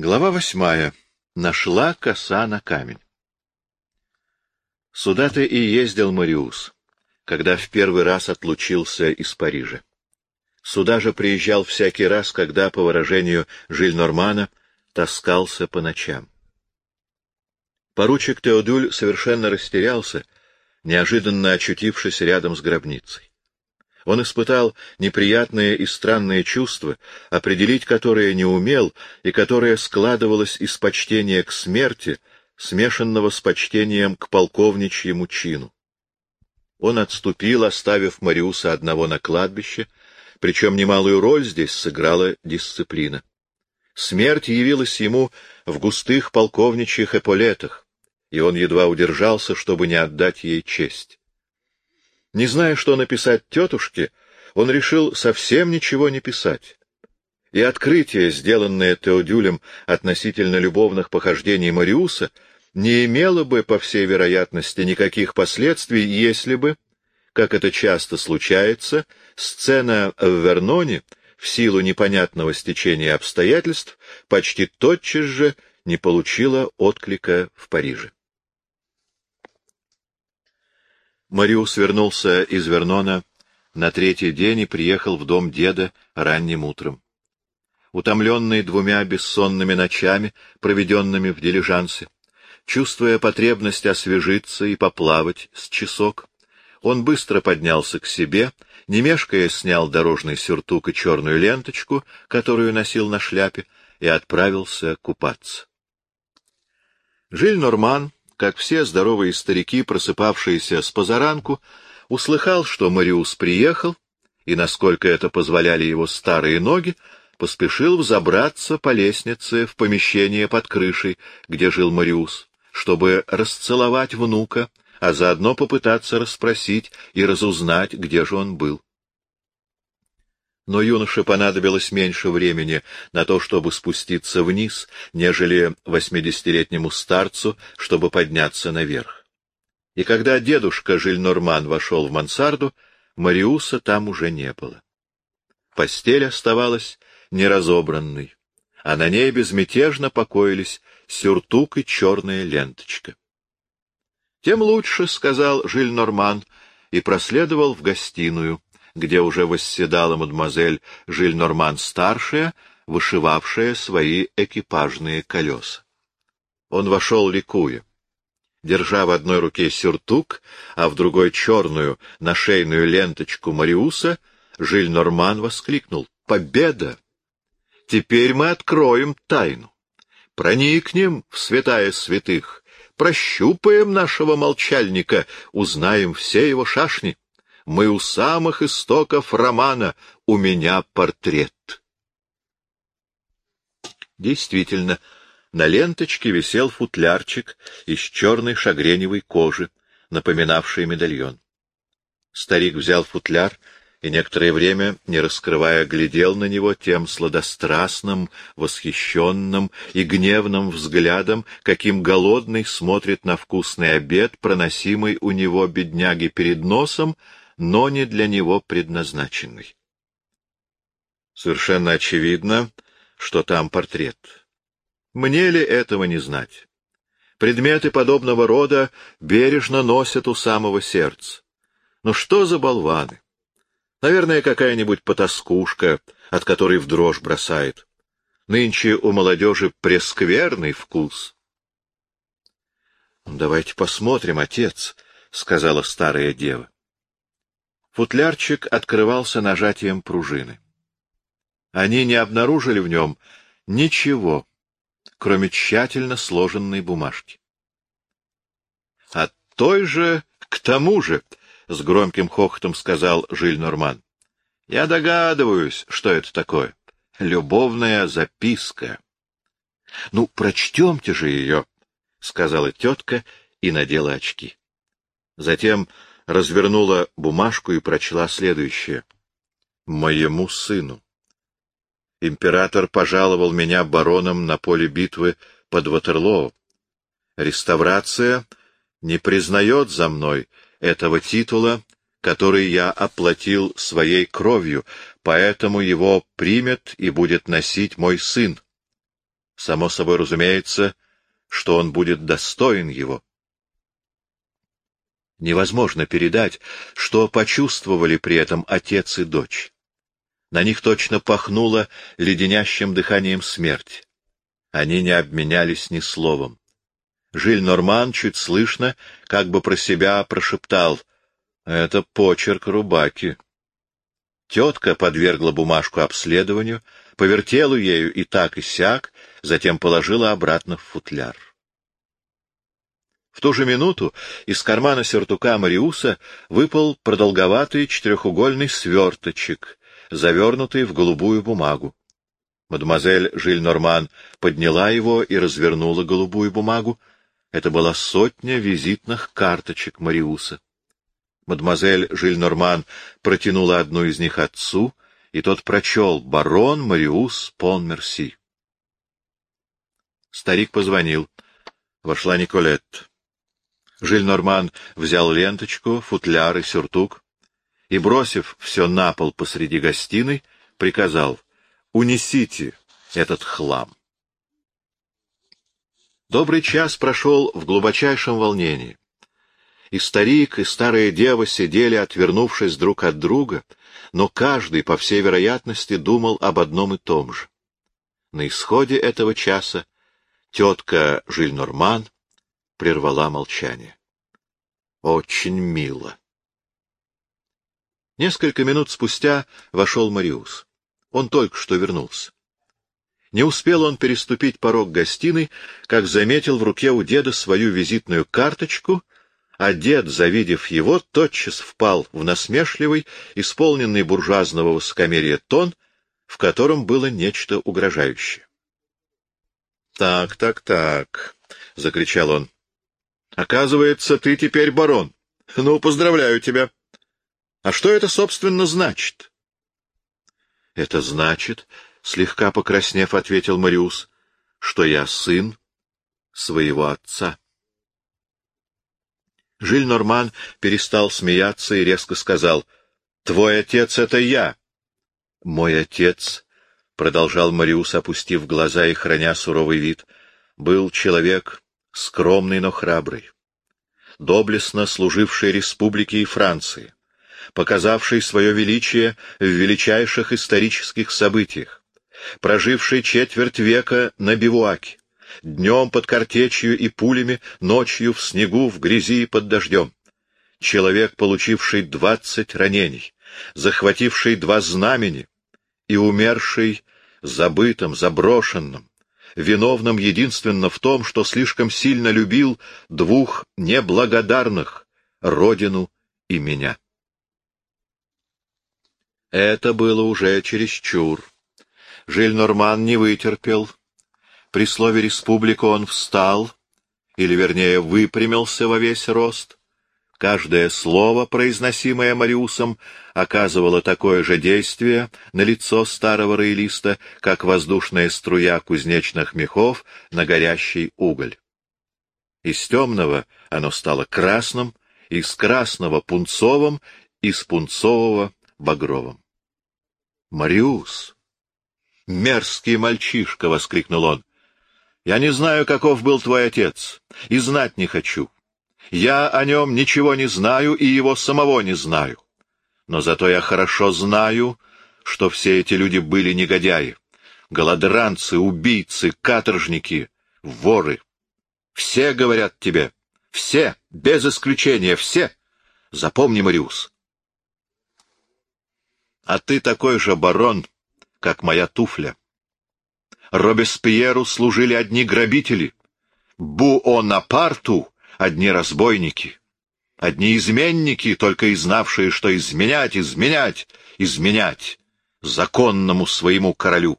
Глава восьмая. Нашла коса на камень. Сюда-то и ездил Мариус, когда в первый раз отлучился из Парижа. Сюда же приезжал всякий раз, когда, по выражению Жиль-Нормана, таскался по ночам. Поручик Теодуль совершенно растерялся, неожиданно очутившись рядом с гробницей. Он испытал неприятное и странное чувство, определить которое не умел и которое складывалось из почтения к смерти, смешанного с почтением к полковничьему чину. Он отступил, оставив Мариуса одного на кладбище, причем немалую роль здесь сыграла дисциплина. Смерть явилась ему в густых полковничьих эполетах, и он едва удержался, чтобы не отдать ей честь. Не зная, что написать тетушке, он решил совсем ничего не писать. И открытие, сделанное Теодюлем относительно любовных похождений Мариуса, не имело бы, по всей вероятности, никаких последствий, если бы, как это часто случается, сцена в Верноне, в силу непонятного стечения обстоятельств, почти тотчас же не получила отклика в Париже. Мариус вернулся из Вернона на третий день и приехал в дом деда ранним утром. Утомленный двумя бессонными ночами, проведенными в дилижансе, чувствуя потребность освежиться и поплавать с часок, он быстро поднялся к себе, не мешкая снял дорожный сюртук и черную ленточку, которую носил на шляпе, и отправился купаться. Жиль Норман как все здоровые старики, просыпавшиеся с позаранку, услыхал, что Мариус приехал, и, насколько это позволяли его старые ноги, поспешил взобраться по лестнице в помещение под крышей, где жил Мариус, чтобы расцеловать внука, а заодно попытаться расспросить и разузнать, где же он был но юноше понадобилось меньше времени на то, чтобы спуститься вниз, нежели восьмидесятилетнему старцу, чтобы подняться наверх. И когда дедушка Жильнорман вошел в мансарду, Мариуса там уже не было. Постель оставалась неразобранной, а на ней безмятежно покоились сюртук и черная ленточка. — Тем лучше, — сказал Жильнорман, и проследовал в гостиную, где уже восседала мадемуазель Жиль-Норман-старшая, вышивавшая свои экипажные колеса. Он вошел ликуя. Держа в одной руке сюртук, а в другой черную нашейную ленточку Мариуса, Жиль-Норман воскликнул «Победа! Теперь мы откроем тайну, проникнем в святая святых, прощупаем нашего молчальника, узнаем все его шашни». Мы у самых истоков романа. У меня портрет. Действительно, на ленточке висел футлярчик из черной шагреневой кожи, напоминавший медальон. Старик взял футляр и некоторое время, не раскрывая, глядел на него тем сладострастным, восхищенным и гневным взглядом, каким голодный смотрит на вкусный обед, проносимый у него бедняги перед носом, но не для него предназначенный. Совершенно очевидно, что там портрет. Мне ли этого не знать? Предметы подобного рода бережно носят у самого сердца. Но что за болваны? Наверное, какая-нибудь потаскушка, от которой в дрожь бросает. Нынче у молодежи прескверный вкус. — Давайте посмотрим, отец, — сказала старая дева. Футлярчик открывался нажатием пружины. Они не обнаружили в нем ничего, кроме тщательно сложенной бумажки. — А той же, к тому же, — с громким хохотом сказал Жиль Норман, — я догадываюсь, что это такое. Любовная записка. — Ну, прочтемте же ее, — сказала тетка и надела очки. Затем развернула бумажку и прочла следующее. «Моему сыну. Император пожаловал меня бароном на поле битвы под Ватерлоо. Реставрация не признает за мной этого титула, который я оплатил своей кровью, поэтому его примет и будет носить мой сын. Само собой разумеется, что он будет достоин его. Невозможно передать, что почувствовали при этом отец и дочь. На них точно пахнуло леденящим дыханием смерти. Они не обменялись ни словом. Жиль Норман чуть слышно, как бы про себя прошептал «Это почерк Рубаки». Тетка подвергла бумажку обследованию, повертела ею и так и сяк, затем положила обратно в футляр. В ту же минуту из кармана сюртука Мариуса выпал продолговатый четырехугольный сверточек, завернутый в голубую бумагу. Мадемуазель Жиль-Норман подняла его и развернула голубую бумагу. Это была сотня визитных карточек Мариуса. Мадемуазель Жиль-Норман протянула одну из них отцу, и тот прочел «Барон Мариус Пон-Мерси». Старик позвонил. Вошла Николет. Жиль-Норман взял ленточку, футляр и сюртук и, бросив все на пол посреди гостиной, приказал «Унесите этот хлам». Добрый час прошел в глубочайшем волнении. И старик, и старая дева сидели, отвернувшись друг от друга, но каждый, по всей вероятности, думал об одном и том же. На исходе этого часа тетка Жиль-Норман прервала молчание. Очень мило. Несколько минут спустя вошел Мариус. Он только что вернулся. Не успел он переступить порог гостиной, как заметил в руке у деда свою визитную карточку, а дед, завидев его, тотчас впал в насмешливый, исполненный буржуазного высокомерия тон, в котором было нечто угрожающее. — Так, так, так, — закричал он. Оказывается, ты теперь барон. Ну, поздравляю тебя. А что это, собственно, значит? — Это значит, — слегка покраснев, ответил Мариус, — что я сын своего отца. Жиль Норман перестал смеяться и резко сказал, — Твой отец — это я. — Мой отец, — продолжал Мариус, опустив глаза и храня суровый вид, — был человек скромный, но храбрый, доблестно служивший республике и Франции, показавший свое величие в величайших исторических событиях, проживший четверть века на бивуаке, днем под картечью и пулями, ночью в снегу, в грязи и под дождем. Человек, получивший двадцать ранений, захвативший два знамени и умерший забытым, заброшенным, виновным единственно в том, что слишком сильно любил двух неблагодарных — родину и меня. Это было уже чересчур. Жиль-Норман не вытерпел. При слове «республика» он встал, или, вернее, выпрямился во весь рост, Каждое слово, произносимое Мариусом, оказывало такое же действие на лицо старого роялиста, как воздушная струя кузнечных мехов на горящий уголь. Из темного оно стало красным, из красного — пунцовым, из пунцового — багровым. «Мариус! Мерзкий мальчишка!» — воскликнул он. «Я не знаю, каков был твой отец, и знать не хочу. Я о нем ничего не знаю и его самого не знаю. Но зато я хорошо знаю, что все эти люди были негодяи, голодранцы, убийцы, каторжники, воры. Все говорят тебе, все, без исключения, все. Запомни, Мариус. А ты такой же барон, как моя туфля. Робеспьеру служили одни грабители, Буонапарту одни разбойники, одни изменники, только и знавшие, что изменять, изменять, изменять законному своему королю.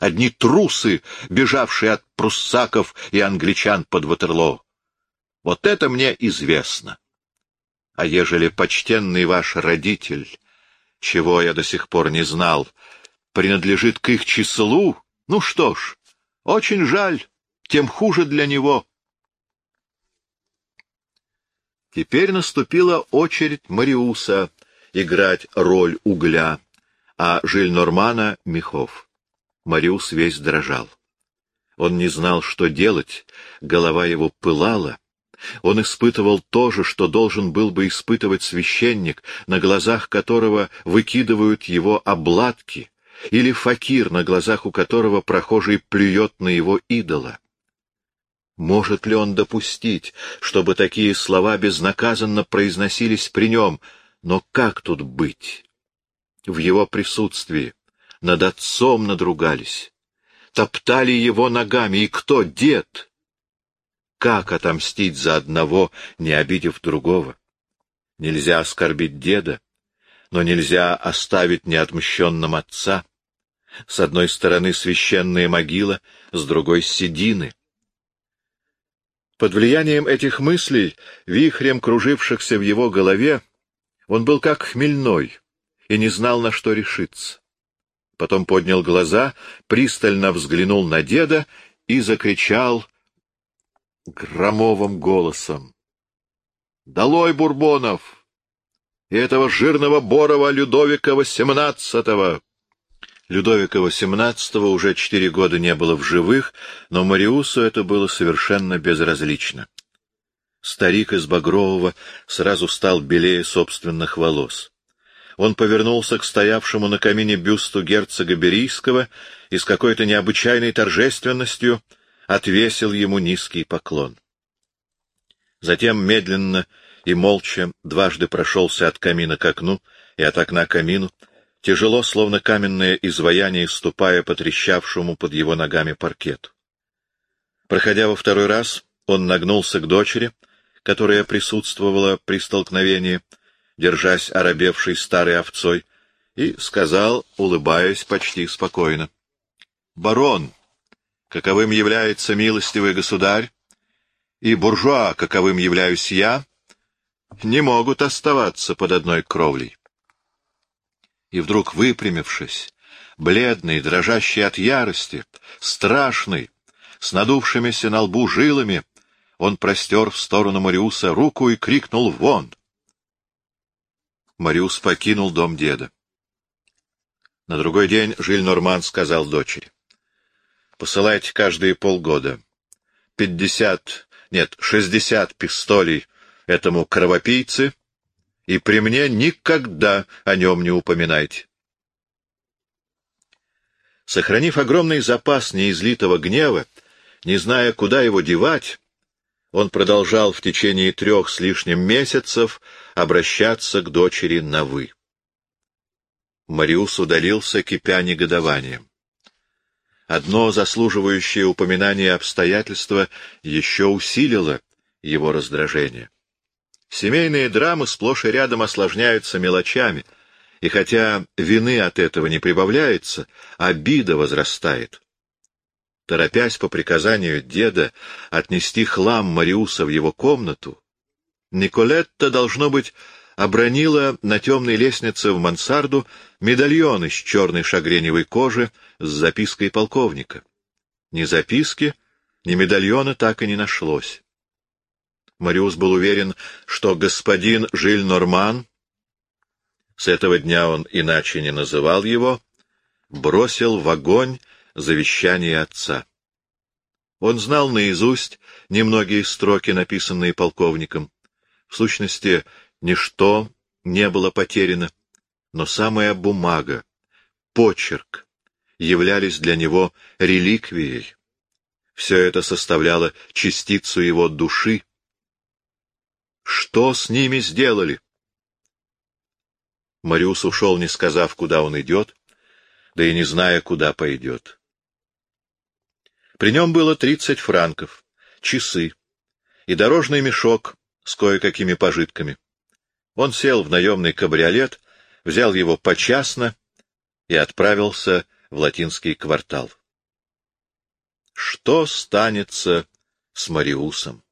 Одни трусы, бежавшие от пруссаков и англичан под Ватерлоо. Вот это мне известно. А ежели почтенный ваш родитель, чего я до сих пор не знал, принадлежит к их числу, ну что ж, очень жаль, тем хуже для него. Теперь наступила очередь Мариуса играть роль угля, а Жиль-Нормана — мехов. Мариус весь дрожал. Он не знал, что делать, голова его пылала. Он испытывал то же, что должен был бы испытывать священник, на глазах которого выкидывают его обладки, или факир, на глазах у которого прохожий плюет на его идола. Может ли он допустить, чтобы такие слова безнаказанно произносились при нем? Но как тут быть? В его присутствии над отцом надругались, топтали его ногами, и кто? Дед! Как отомстить за одного, не обидев другого? Нельзя оскорбить деда, но нельзя оставить неотмщенным отца. С одной стороны священная могила, с другой — седины. Под влиянием этих мыслей, вихрем кружившихся в его голове, он был как хмельной и не знал, на что решиться. Потом поднял глаза, пристально взглянул на деда и закричал громовым голосом. — Долой, Бурбонов! И этого жирного Борова Людовика XVIII! Людовика XVIII уже четыре года не было в живых, но Мариусу это было совершенно безразлично. Старик из Багрового сразу стал белее собственных волос. Он повернулся к стоявшему на камине бюсту герцога Берийского и с какой-то необычайной торжественностью отвесил ему низкий поклон. Затем медленно и молча дважды прошелся от камина к окну и от окна к камину, тяжело, словно каменное изваяние, ступая по трещавшему под его ногами паркету. Проходя во второй раз, он нагнулся к дочери, которая присутствовала при столкновении, держась оробевшей старой овцой, и сказал, улыбаясь почти спокойно. — Барон, каковым является милостивый государь, и буржуа, каковым являюсь я, не могут оставаться под одной кровлей и вдруг выпрямившись, бледный, дрожащий от ярости, страшный, с надувшимися на лбу жилами, он простер в сторону Мариуса руку и крикнул «Вон!». Мариус покинул дом деда. На другой день Жиль Норман сказал дочери. «Посылайте каждые полгода. Пятьдесят, нет, шестьдесят пистолей этому кровопийце и при мне никогда о нем не упоминайте. Сохранив огромный запас неизлитого гнева, не зная, куда его девать, он продолжал в течение трех с лишним месяцев обращаться к дочери на «вы». Мариус удалился, кипя негодованием. Одно заслуживающее упоминание обстоятельство еще усилило его раздражение. Семейные драмы сплошь и рядом осложняются мелочами, и хотя вины от этого не прибавляется, обида возрастает. Торопясь по приказанию деда отнести хлам Мариуса в его комнату, Николетта, должно быть, обронила на темной лестнице в мансарду медальон из черной шагреневой кожи с запиской полковника. Ни записки, ни медальона так и не нашлось. Мариус был уверен, что господин Жиль Норман, с этого дня он иначе не называл его, бросил в огонь завещание отца. Он знал наизусть немногие строки, написанные полковником. В сущности, ничто не было потеряно, но самая бумага, почерк являлись для него реликвией. Все это составляло частицу его души, что с ними сделали? Мариус ушел, не сказав, куда он идет, да и не зная, куда пойдет. При нем было тридцать франков, часы и дорожный мешок с кое-какими пожитками. Он сел в наемный кабриолет, взял его почасно и отправился в латинский квартал. Что станется с Мариусом?